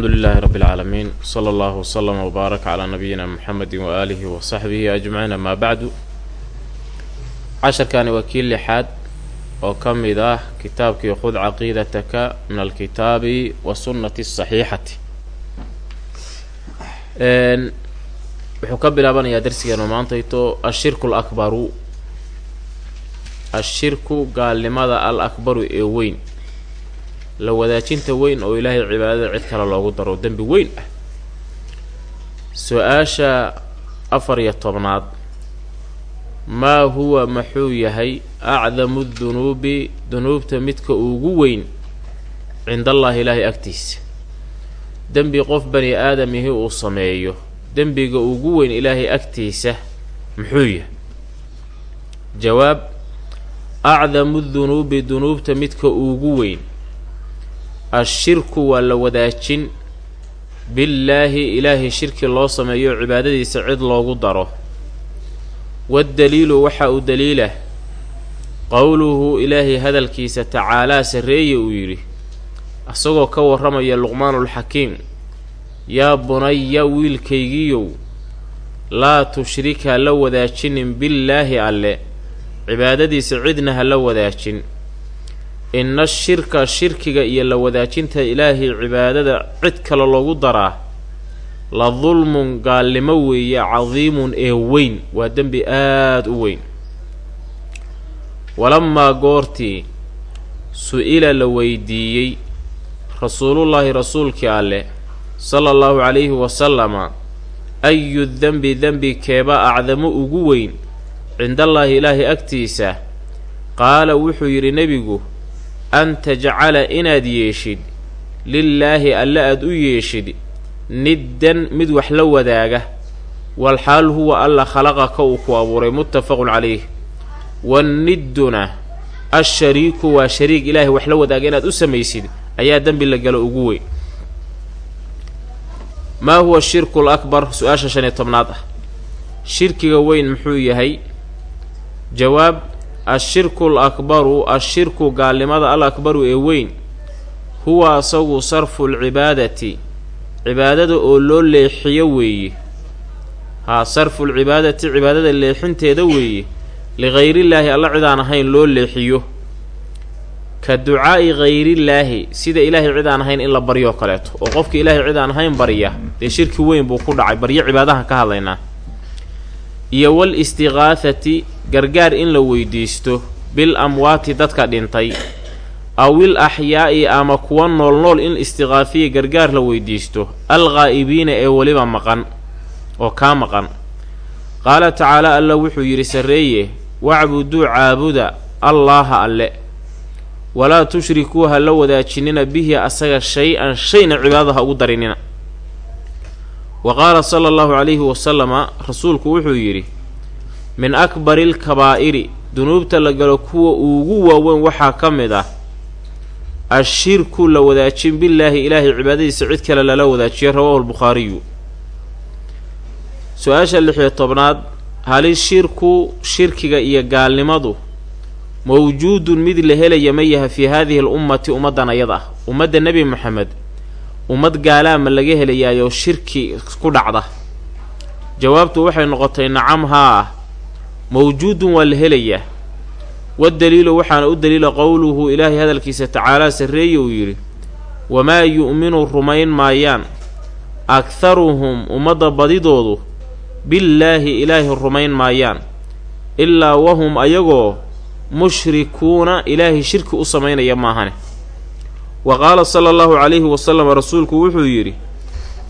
alxamdu lilaahi rabbi اlcaalamiin sala allahu wslama wbaarak calaa nabiyina muxamedi waaalihi wa saxbihi ajmaciin amaa bacdu. Casharkani waa kii lixaad oo ka mid ah kitaabkii khud caqiidataka min alkitaabi wa sunnati asaxiixati wuxuu ka bilaabanayaa darsigeenu maantayto ashirku alakbaru ashirku gaalnimada al akbaru ee weyn la wadaajinta weyn oo ilaahay cibaadada cid kale loogu daro dembi weyn ah. Su'aasha afar iyo tobnaad. Maa huwa maxuu yahay acdamu dunuubi dunuubta midka ugu weyn cindallaahi ilaahay agtiisa. Dembi qof bani aadamihii uu sameeyo dembiga ugu weyn ilaahay agtiisa muxuu yahay. Jawaab acdamu dunuubi dunuubta midka ugu weyn ashirku waa la wadaajin. Billaahi ilaahay shirki loo sameeyo cibaadadiisa cid loogu daro. Waddaliilu waxa uu daliilah qowluhu ilaahay hadalkiisa tacaalaa sarreeye uu yidhi. Isagoo ka warramaya luqmaanulxakiim yaa bunaya wiilkaygiiyow laa tushrika la wadaajinin billaahi alle. Cibaadadiisa cidna ha la wadaajin inna shirka shirkiga iyo la wadaajinta ilaahay cibaadada cid kale loogu daraa la dulmun gaalnimo weeye cadiimun ee weyn waa dembi aada u weyn. Walamaa goortii su'ila la weydiiyey rasuulullaahi rasuulkii alleh sala allahu calayhi wasalama ayu dembi dembi keeba acdamu ugu weyn cindallaahi ilaahay agtiisa? Qaala wuxuu yidhi nebigu an tajcala inaad yeeshid lilaahi alle aad u yeeshid niddan mid wax la wadaaga walxaal huwa alla khalaqaka uu ku abuuray muttafaqun calayh wannidduna ashariiku waa shariig ilaahay wax la wadaaga inaad u samaysid ayaa dembi la galo ugu weyn maa huwa shirku lakbar su'aasha shan iyo tobnaad ah shirkiga weyn muxuu yahay jawaab ashirku alakbaru ashirku gaalnimada al akbaru ee weyn huwa asagu sarfu lcibaadati cibaadada oo loo leexiyo weeye haa sarfu lcibaadati cibaadada leexinteeda weeye ligayrillaahi alla cid aan ahayn loo leexiyo. Ka ducaa'i hayrillaahi sida ilaahay cid aan ahayn in la baryoo kaleeto. Oo qofka ilaahay cid aan ahayn barya dee shirki weyn buu ku dhacay baryo cibaadahan ka hadlaynaa iyo wal istiqaahati gargaar in la weydiisto bil amwaati dadka dhintay awil axyaa'i ama kuwa noolnool in istiqaafiya gargaar la weydiisto alghaa'ibiina ee weliba maqan oo kaa maqan. Qaala tacaala alla wuxuu yidhi sarreeye wacbuduu caabuda allaaha alle. Walaa tushrikuu ha la wadaajinina bihi asaga shay-an shayna cibaadada ha ugu darinina wa qaala sala allahu calayhi wasalama rasuulku wuxuu yidhi min akbari lkabaa'iri dunuubta la galo kuwa ugu waaweyn waxaa ka mid ah ashirku la wadaajin billaahi ilaahay cibaadadiisa cid kale lala wadaajiyo rawaahu lbukhaariyu su'aasha lixiyo tobnaad hali shirku shirkiga iyo gaalnimadu mawjuudun mid la helaya ma yaha fii haadihi al ummati ummaddan ayada ah ummadda nebi moxamed ummad gaalaama laga helayaayoo shirki ku dhacda? Jawaabtu waxay noqotay nacam haa mawjuudun waa la helayaa. Wadaliilu waxaana u daliila qowluhu ilaahay hadalkiisa tacaalaa sarreeye uu yidhi wamaa yu'minu rumayn maayaan. Akharuhum ummadda badidoodu billaahi ilaahi rumayn maayaan. Ilaa wahum ayagoo mushrikuuna ilaahay shirki u samaynaya maahane wa qaala sala allahu calayhi wasalam rasuulku wuxuu yidhi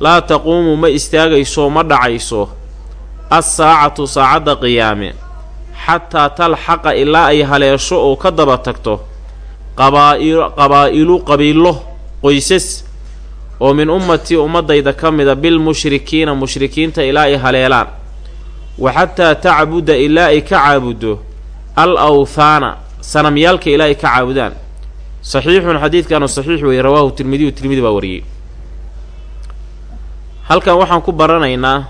laa taquumu ma istaagayso ma dhacayso assaacatu saacadda qiyaame xataa talxaqa ilaa ay haleesho oo ka daba tagto qabaail qabaa'ilu qabiilo qoysas oo min ummatii ummadayda ka mida bilmushrikiina mushrikiinta ilaa ay haleelaan. Wa xataa tacbuda ilaa ay ka caabuddo al awthaana sanamyaalka ilaa ay ka caabudaan saxiixun xadiidkaanu saxiix weeye rawaahu tirmidiyu tirmidi baa wariyey. Halkan waxaan ku baranaynaa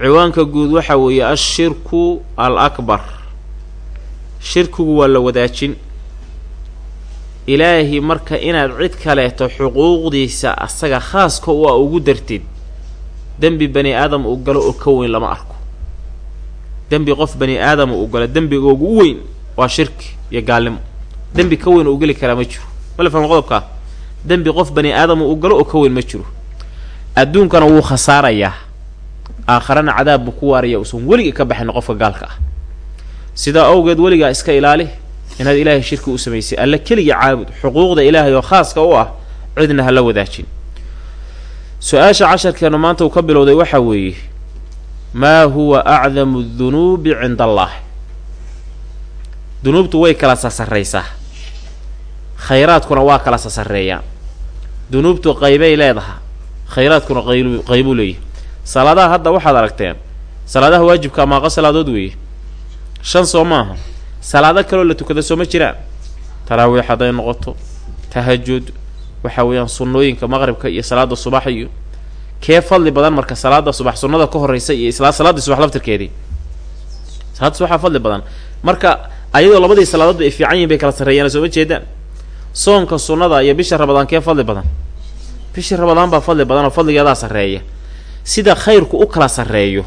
ciwaanka guud waxaa weeye ashirku al akbar shirkigu waa la wadaajin. Ilaahi marka inaad cid kaleeto xuquuqdiisa asaga khaaska u a ugu dartid dembi bani aadam uu galo oo ka weyn lama arko. Dembi qof bani aadama uu galo dembiga ugu weyn waa shirki iyo gaalnimo dembi ka weyn uu geli karaa ma jiro. Mala fahma qodobkaa dembi qof bani aadama uu galo oo ka weyn ma jiro. Adduunkana wuu khasaarayaa. Aakharana cadaab buu ku waaraya uusan weligii ka baxin qofka gaalka ah. Sidaa awgeed weligaa iska ilaali inaad ilaahay shirki u samaysay. Alla keliga caabud xuquuqda ilaahay oo khaaska u ah cidna ha la wadaajin. Su'aasha casharkeenu maanta uu ka bilowday waxaa weeye maa huwa acdamu dunuubi cinda allah dunuubtu way kala sasarraysaa khayraadkuna waa kala sasareeyaan dunuubtu qaybay leedaha khayraadkuna qayb qaybuu leeyahy salaadaha hadda waxaad aragteen salaadaha waajibka maaqa salaadood weeye. Shan soo maaha. Salaado kaloo la tukada soo ma jiraan? Taraawiix hadday noqoto tahajud waxa weeyaan sunnooyinka maqribka iyo salaada subax iyo kee fadli badan marka salaada subax sunnada ka horreysa iyo isla salaaddii subax laftirkeedii salaada subaxaa fadli badan. Marka ayadoo labadii salaadoodba ay fiican yihiin bay kala sarreeyaan soo ma jeedaan soonka sunnada iyo bisha rabadaan kee fadli badan? Bishii rabadaan baa fadli badan oo fadligeedaa sarreeya. Sida khayrku u kala sarreeyo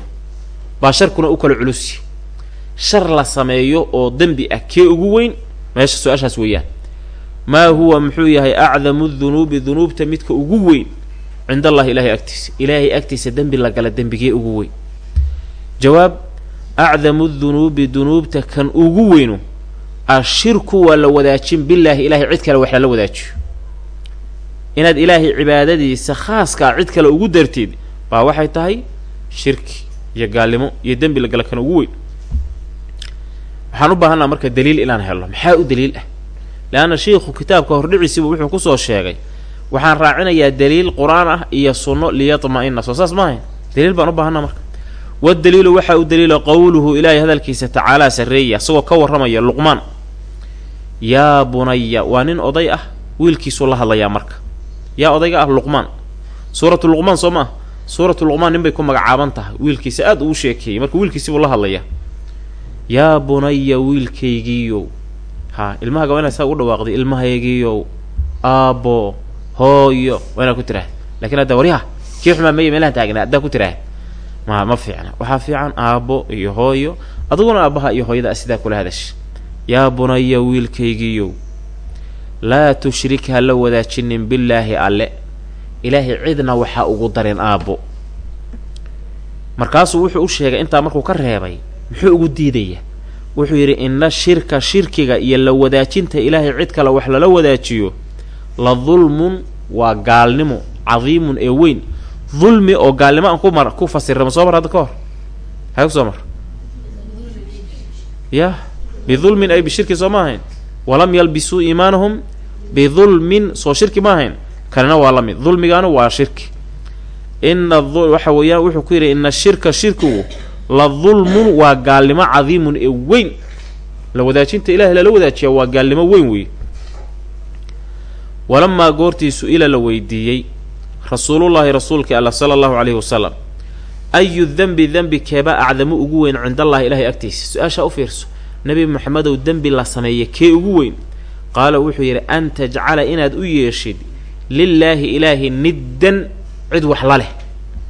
baa sharkuna u kala culusi shar la sameeyo oo dembi ah kee ugu weyn meesha su'aashaas weeyaan. Maa huwa muxuu yahay acdamu dunuubi dunuubta midka ugu weyn? Cind allahi ilaahay agtiisa. Ilaahay agtiisa dembi la gala dembigee ugu weyn? Jawaab acdamu dunuubi dunuubta kan ugu weynu ashirku waa la wadaajin billaahi ilaahay cid kale wax lala wadaajiyo. Inaad ilaahay cibaadadiisa khaaskaa cid kale ugu dartid baa waxay tahay shirki iyo gaalnimo iyo dembi la gala kan ugu weyn. Waxaan u baahanaa marka daliil inaan helno maxaa u daliil ah? Leanna shiikhu kitaabka hordhiciisibu wuxuu ku soo sheegay waxaan raacinayaa daliil qur'aan ah iyo sunno liyatma-ina soo saas maahayn daliil baan u baahanaa marka wadaliilu waxaa u daliila qowluhu ilaahay hadalkiisa tacaalaa sarreeya isagoo ka warramaya luqmaan yaa bunaya waa nin oday ah wiilkiisuu la hadlayaa marka yaa odayga ah luqmaan suuratu luqmaan soo ma ah suuratu luqmaan nin bay ku magacaaban tahay wiilkiisa aad uu sheekeeyey marka wiilkiisibuu la hadlayaa yaa bunaya wiilkaygiiyow ha ilmahaga waa inaad saa ugu dhawaaqday ilmahaygiiyow aabbo hooyo waa inaad ku tiraahda laakiin hadda waryaha kii xumaa maya meelahan taagnaa haddaa ku tiraahda ma ma fiicna. Waxaa fiican aabbo iyo hooyo. Adiguna aabbaha iyo hooyada sidaa kula hadasha yaa bunaya wiilkaygiiyow laa tushrik ha la wadaajinin billaahi alle. Ilaahay cidna waxaa ugu darin aabbo. Markaasuu wuxuu u sheegay intaa markuu ka reebay muxuu ugu diidaya. Wuxuu yidhi inna shirka shirkiga iyo la wadaajinta ilaahay cid kale wax lala wadaajiyo la dulmun waa gaalnimo cadiimun ee weyn dulmi oo gaalnimo aan ku mar ku fasirrama soo mar hadda ka hor? Haya ku soo mar. Yah bidulmin ay bishirki soo ma ahayn walam yalbisuu iimaanahum bidulmin soo shirki ma ahayn kanina waa la mid dulmigaana waa shirki. Ina waxa weeyaan wuxuu ku yidhi ina shirka shirkigu la dulmun waa gaalnimo cadiimun ee weyn. La wadaajinta ilahay lala wadaajiya waa gaalnimo weyn wey walamaa goortii su'ila la weydiiyey rasuulullaahi rasuulkii alla sala allahu calayhi wasalam ayu dembi dembi keeba acdamu ugu weyn cindallahi ilaahay agtiisa. Su'aashaa u fiirso nebi maxamedow dembi la sameeye kee ugu weyn? Qaala wuxuu yidhi an tajcala inaad u yeeshid lilaahi ilaahi niddan cid wax la leh.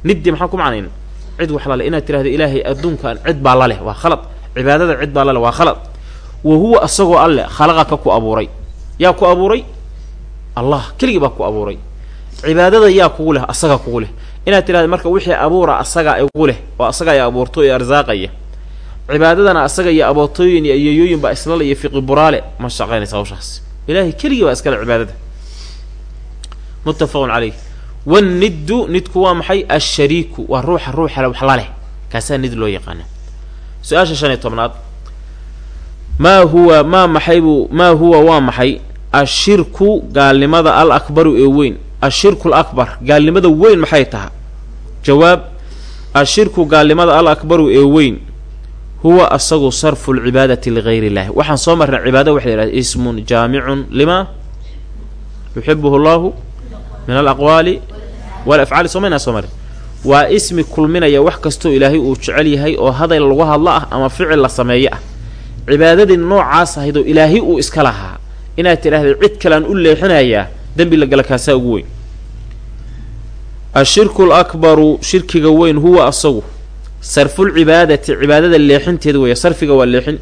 Niddi maxaan ku macnayna? Cid wax la leh. Inaad tirahdo ilaahay adduunkan cid baa la leh waa khalad. Cibaadada cid baa la leh waa khalad. Wa huwa asagoo alleh khalaqaka ku abuuray. Yaa ku abuuray? Allah keligii baa ku abuuray cibaadada yaa kugu leh asaga kugu leh. Inaad tidhahda marka wixii abuura asagaa igu leh oo asagaa i abuurto ee arsaaqaya. Cibaadadana asaga iyo abootooyin iyo ayeeyooyin baa islala iyo fiqi buraale ma shaqaynaysa hawshaas. Ilaahay keligii baa iskale cibaadada. Muttafaqun caleyh wanniddu nidku waa maxay? Ashariiku waa ruuxa ruuxa wax la leh. Kaasaa nid loo yaqaana su'aasha shan iyo tobnaad. Maa huwa maa maxay buu maa huwa waa maxay? Ashirku gaalnimada al akbaru ee weyn ashirku al akbar gaalnimada weyn maxay taha jawaab ashirku gaalnimada al akbaru ee weyn huwa asagu sarfu lcibaadati ligayr illahi waxaan soo marnay cibaada waxa la ismun jaamicun lima yuxibuhu llahu min alaqwaali walafcaali soomaynaa soo marin waa ismi kulminaya wax kastoo ilaahay uu jecel yahay oo hadal lagu hadlo ah ama ficil la sameeyo ah. Cibaadadii noocaas ahayd oo ilaahay uu iska lahaa. Inaad tidhaahda cid kalean u leexinayaa dembi la gala kaasaa ugu weyn ashirku lakbaru shirkiga weyn huwa asagu. Sarfulcibaadati cibaadada leexinteeda weeye sarfiga waa leexin.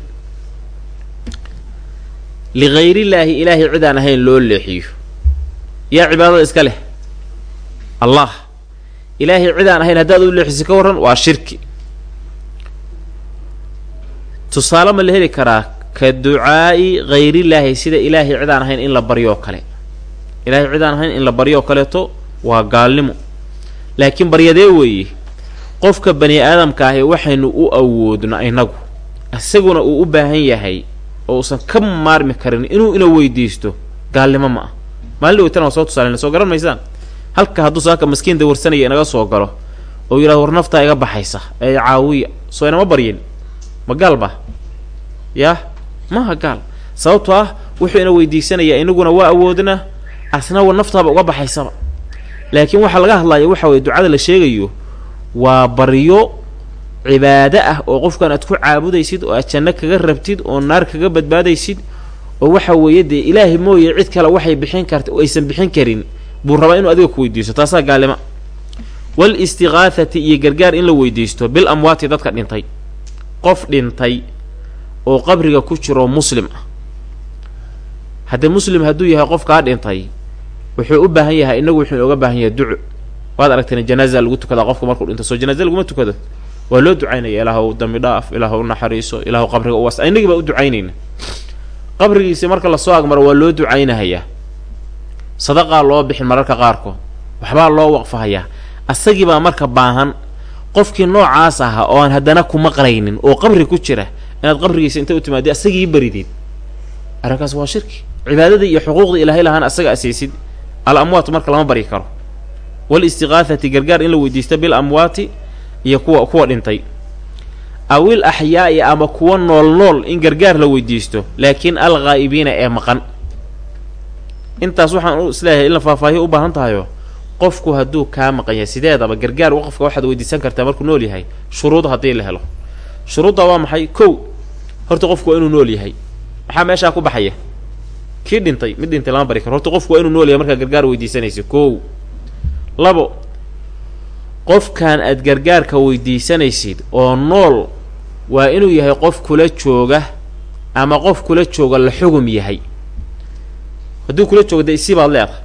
Ligayrillaahi ilaahay cid aan ahayn loo leexiyo. Yaa cibaadada iska leh? Allah. Ilaahay cid aan ahayn haddaad u leexisa ka warran waa shirki. Tusaale ma la heli karaa ka ducaa'i hayrillaahi sida ilaahay cid aan ahayn in la baryo kale. Ilaahay cid aan ahayn in la baryo kaleeto waa gaalnimo laakiin baryadee weeye qofka bani aadamka ahi waxaynu u awoodno inagu isaguna uu u baahan yahay oo uusan ka maarmi karin inuu ina weydiisto gaalnimo ma ah maalin dhaweytana waa soo tusaaleyna soo garan maysaan? Halka hadduu saaka maskiinta warsanaya inaga soo galo oo yidhahdo war naftaa iga baxaysa ee caawiya soo inama baryin. Ma gaal ba? Yah maha gaal. Sababtoo ah wuxuu ina weydiisanayaa inaguna waa awoodna asna wa naftaaba uga baxaysaba laakiin waxaa laga hadlaya waxa weye ducada la sheegayo waa baryo cibaado ah oo qofkan aad ku caabudaysid oo aad janno kaga rabtid oo naar kaga badbaadaysid oo waxa weeye dee ilaahay mooye cid kale waxay bixin karta oo aysan bixin karin buu rabaa inuu adiga ku weydiisto. Taasaa gaalima wal istiqaathati iyo gargaar in la weydiisto bil amwaati dadka dhintay. Qof dhintay oo qabriga ku jiro muslim ah. Haddee muslim hadduu yahay qofkaa dhintay wuxuu u baahan yahay inagu wuxuu inooga baahan yahay duco waad aragteen janaaza lagu tukadaa qofka markuu dhinto soo janaaza laguma tukado. Waa loo ducaynaya ilaahw dambi dhaaf ilaahw naxariiso ilaahw qabriga uwas inagii baa u ducaynayna qabrigiisi marka la soo agmaro waa loo ducaynahayaa sadaqaa loo bixin mararka qaarkood. Waxbaa loo waqfahayaa asagii baa marka baahan qofkii noocaas ahaa oo aan haddana ku maqlaynin oo qabri ku jira inaad qabrigiisa inta u timaadi asagii baridid arrinkaas waa shirki. Cibaadadii iyo xuquuqdii ilaahay lahaana asaga asaysid al amwaat marka lama baryi karo. Wal istiqaathati gargaar in la weydiista bil amwaati iyo kuwa kuwa dhintay. Awil axyaa'i ama kuwa nool nool in gargaar la weydiisto laakiin al ghaa'ibiina ee maqan. Intaas waxaan is leeyahay in la faahfaahiyo u baahan tahayo qofku hadduu kaa maqan yahay sideedaba gargaar qofka waxaad weydiisan kartaa markuu nool yahay shuruud haddii la helo. Shuruudda waa maxay? Kow horta qofku waa inuu nool yahay. Maxaa meeshaa ku baxaya kii dhintay mid dhintay lama bari karo. Horta qofku waa inuu nool yahay markaa gargaar weydiisanaysa kow labo qofkan aad gargaarka weydiisanaysid oo nool waa inuu yahay qof kula jooga ama qof kula jooga la xugum yahay. Hadduu kula joogo dee isi baad leedahay.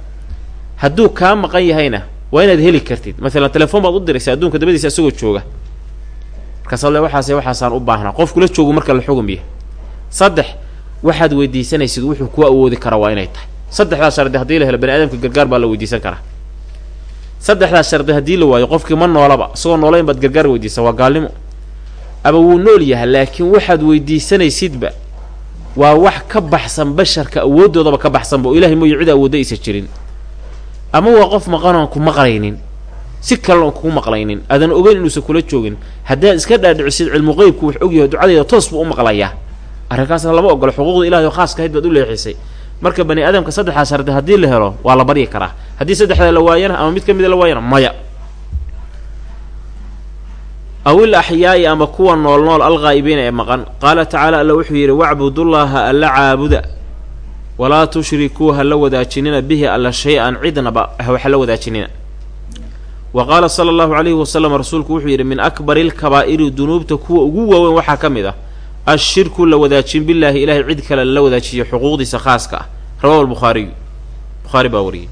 Hadduu kaa maqan yahayna waa inaad heli kartid. Maalan telefoon baad u diraysa adduunka dabadiisa isagoo jooga. Markaasaad le waxaase waxaasaan u baahnaa. Qof kula joogu marka la xugum yahay. Saddex waxaad weydiisanaysid wuxuu ku awoodi karaa waa inay tahay. Saddexdaas shardi haddii la helo bani aadamka gargaar baa la weydiisan karaa. Saddexdaas shardi haddii la waayo qofkii ma noolaba isagoo noolayn baad gargaar weydiisa waa gaalnimo. Ama wuu nool yahay laakiin waxaad weydiisanaysidba waa wax ka baxsan basharka awooddoodaba ka baxsanba oo ilaahay mooyo cid awoodda aysa jirin. Ama waa qof maqanoon ku maqlaynin si kalen oon kugu maqlaynin aadan ogeyn inuusan kula joogin. Haddaad iska dhaadhicisid cilmu qeybku wax ogyaho ducadeeda toos buu u maqlayaa arrinkaasna lama ogolo xuquuqda ilahay oo khaaska hayd baad u leexisay marka bani aadamka saddexdaas shardi haddii la helo waa la baryi karaa. Haddii saddexdaa la waayana ama mid ka mida la waayana maya. Awil axyaa'i ama kuwa nool nool alghaa'ibiina ee maqan. Qaala tacaala alla wuxuu yidhi wacbudullaaha alla caabuda. Walaa tushrikuu ha la wadaajinina bihi alla shay-an cidnaba la wadaajinina. Wa qaala sala allahu calayhi wasalam rasuulku wuxuu yidhi min akbari lkabaa'iri dunuubta kuwa ugu waaweyn waxaa ka mid ah ashirku la wadaajin billaahi ilaahay cid kale lala wadaajiyo xuquuqdiisa khaaska ah rawahu albukhaariyu bukhaari baa wariyey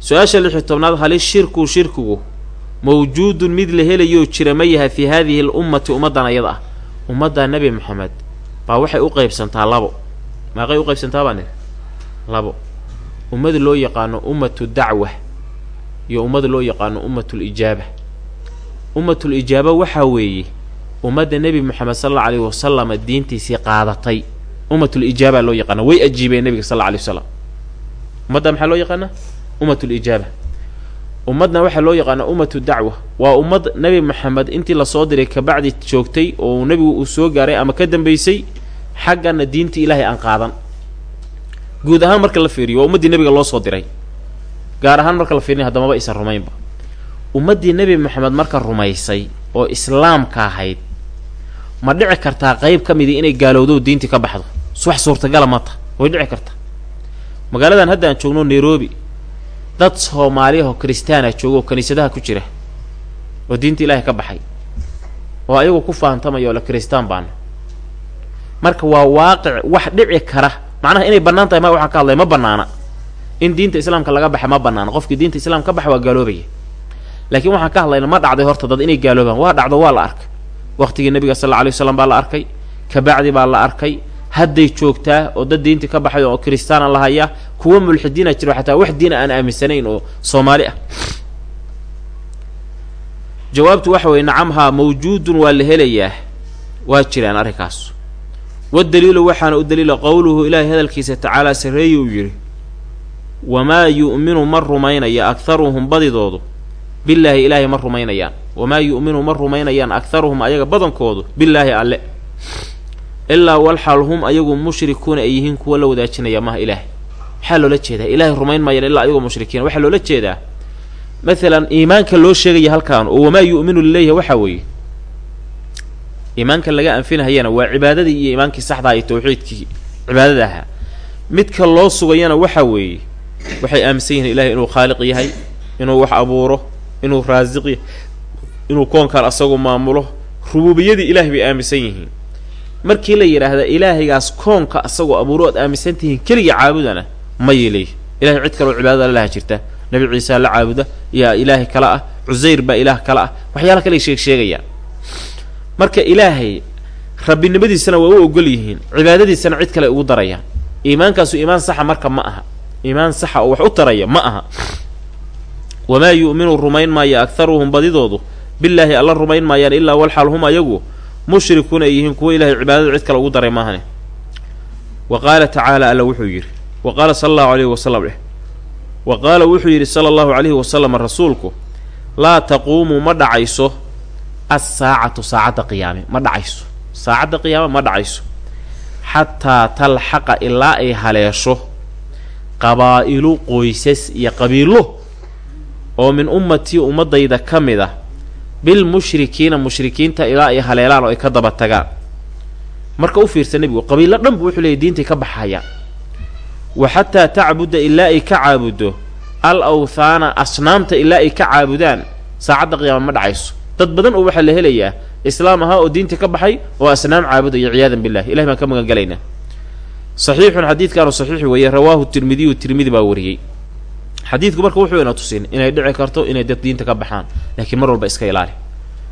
su'aasha lix iyo tobnaad hali shirku shirkigu mawjuudun mid la helayoo jira ma yahay fii haadihi l ummati ummaddan ayada ah ummadda nebi moxamed baa waxay u qaybsantaa labo maaqay u qaybsantaa baa nidhi labo ummada loo yaqaano ummatu dacwa iyo ummada loo yaqaano ummatul ijaaba ummatul ijaaba waxaa weeye ummadda nebi moxamed sal alla alayhi wasalama diintiisii qaadatay. Ummatul ijaaba loo yaqaana way ajiibeen nebiga sal alla alay wasalam ummadda maxaa loo yaqaanaa ummatul ijaaba. Ummadna waxaa loo yaqaanaa ummatu dacwa. Waa ummad nebi moxamed intii la soo diray kabacdi joogtay oo nebigu uu soo gaaray ama ka dambaysay xaggana diintii ilaahay aan qaadan. Guud ahaan marka la fiiriyo waa ummaddii nebiga loo soo diray. Gaar ahaan marka la fiiriyo haddamaba isan rumaynba. Ummaddii nebi moxamed marka rumaysay oo islaamka ahayd ma dhici kartaa qeyb ka midii inay gaalowdo diintii ka baxdo. Wax suurtagala mata way dhici karta. Magaaladan hadda aan joogno nairobi dad soomaaliyahoo kristaana joogo oo kiniisadaha ku jira oo diinta ilaahay ka baxay oo ayagu ku fahantamaya oo la kristaan baana. Marka waa waaqic wax dhici kara macnaha inay bannaan tahay ma waxaan ka hadlaya ma bannaana. In diinta islaamka laga baxa ma bannaana qofkii diinta islaamka ka baxa waa gaaloobaya laakiin waxaan ka hadlayna ma dhacday horta dad inay gaaloobaan waa dhacdo waa la arkay waqtigii nabiga sal alla alay waslam baa la arkay kabacdi baa la arkay. Hadday joogtaa oo dad diintii ka baxay oo kristaana la hayaa kuwa mulxidiina jiro xataa wax diina aan aaminsanayn oo soomaali ah. Jawaabtu waxa weye nacamhaa mawjuudun waa la helayaa. Waa jiraan arrinkaas. Wadaliilu waxaana u daliila qowluhu ilaahay hadalkiisa tacaalaa sarreeye uu yidhi wamaa yu'minu ma rumaynaya akharuhum badidoodu billaahi ilaahay ma rumaynayaan. Wamaa yu'minu ma rumaynayaan akharuhum ayaga badankoodu. Billaahi alle. Ilaa walxal hum ayagu mushrikuuna ay yihiin kuwa la wadaajinaya maha ilaahay. Maxaa loola jeedaa? Ilaahay rumayn maayaan ilaa ayagoo mushrikiina. Waxaa loola jeedaa? Maalan iimaanka loo sheegaya halkaan oo wamaa yu'minu lilayhi waxaa weeye. Iimaanka laga anfinahayana waa cibaadadii iyo iimaankii saxdaha iyo tawxiidkii cibaadada ahaa. Midka loo sugayana waxaa weeye waxay aaminsan yihiin ilahay inuu khaaliq yahay inuu wax abuuro inuu raasiq yahay inuu koonkaan asagu maamulo rubuubiyadii ilahay bay aaminsan yihiin. Markii la yidhaahda ilaahaygaas koonka asagoo abuuro oad aaminsan tihiin keliga caabudana ma yeelay. Ilahay cid kaloo cibaadada lalaha jirta. Nabi ciisa la caabuda yaa ilaahay kale ah. Cusayr baa ilaah kale ah. Waxyaala kale sheeg sheegayaan. Marka ilaahay rabbinimadiisana waa u ogol yihiin cibaadadiisana cid kale ugu darayaan. Iimaankaasu iimaan saxa marka ma aha. Iimaan saxa oo wax u taraya ma aha wamaa yu'minu rumayn maaya akharuhum badidoodu billaahi alla rumayn maayaan ilaa walxaal hum ayagu mushrikuuna ay yihiin kuwo ilahay cibaadada cid kale ugu daray maahane wa qaala tacaala alla wuxuu yidhi wa qaala sala allahu alayhi wasalam dheh wa qaala wuxuu yidhi sala allahu calayhi wasalam rasuulku laa taquumu ma dhacayso assaacatu saacadda qiyaame ma dhacayso saacadda qiyaame ma dhacayso xataa talxaqa ilaa ay haleesho qabaa'ilu qoysas iyo qabiilo oo min ummatii ummadayda ka mid ah bilmushrikiina mushrikiinta ilaa ay haleelaan oo ay ka daba tagaan. Marka u fiirsa nebigu qabiilo dhan bu wuxuu leeyay diintay ka baxayaan wa xataa tacbuda ilaa ay ka caabuddo al awthaana asnaamta ilaa ay ka caabudaan saacadda qiyaama ma dhacayso. Dad badan oo waxaa la helayaa islaam ahaa oo diintii ka baxay oo asnaam caabudaya ciyaadan billahi ilahi baan ka magan galaynaa saxiixun xadiidkaanu saxiix weeye rawaahu tirmidiyu tirmidi baa wariyey xadiidku marka wuxuu ina tusin inay dhici karto inay dad diinta ka baxaan laakiin mar walba iska ilaali.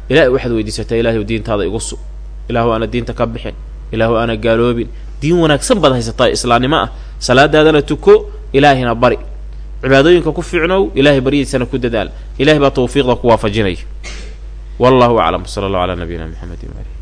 Ilaahay waxaad weydiisataa ilaahay diintaada igu sug ilaahu aana diinta ka bixin ilaahu aana gaaloobin. Diin wanaagsan baad haysataa islaamnimo ah. Salaadaadana tuko ilaahina bari. Cibaadooyinka ku fiicnow ilaahay baryadiisana ku dadaal. Ilahay baa tawfiiqda ku waafajinaya. Wallahu aclam. Sala allahu calaa nabiyina mxamedi